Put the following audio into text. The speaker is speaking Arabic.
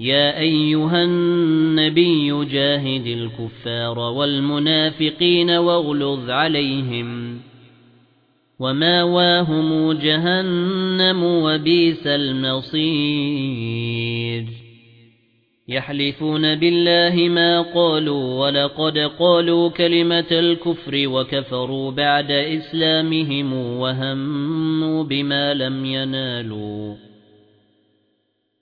يا أيها النبي جاهد الكفار والمنافقين واغلظ عليهم وماواهم جهنم وبئس المصير. يحلفون بالله ما قالوا ولقد قالوا كلمة الكفر وكفروا بعد إسلامهم وهموا بما لم ينالوا.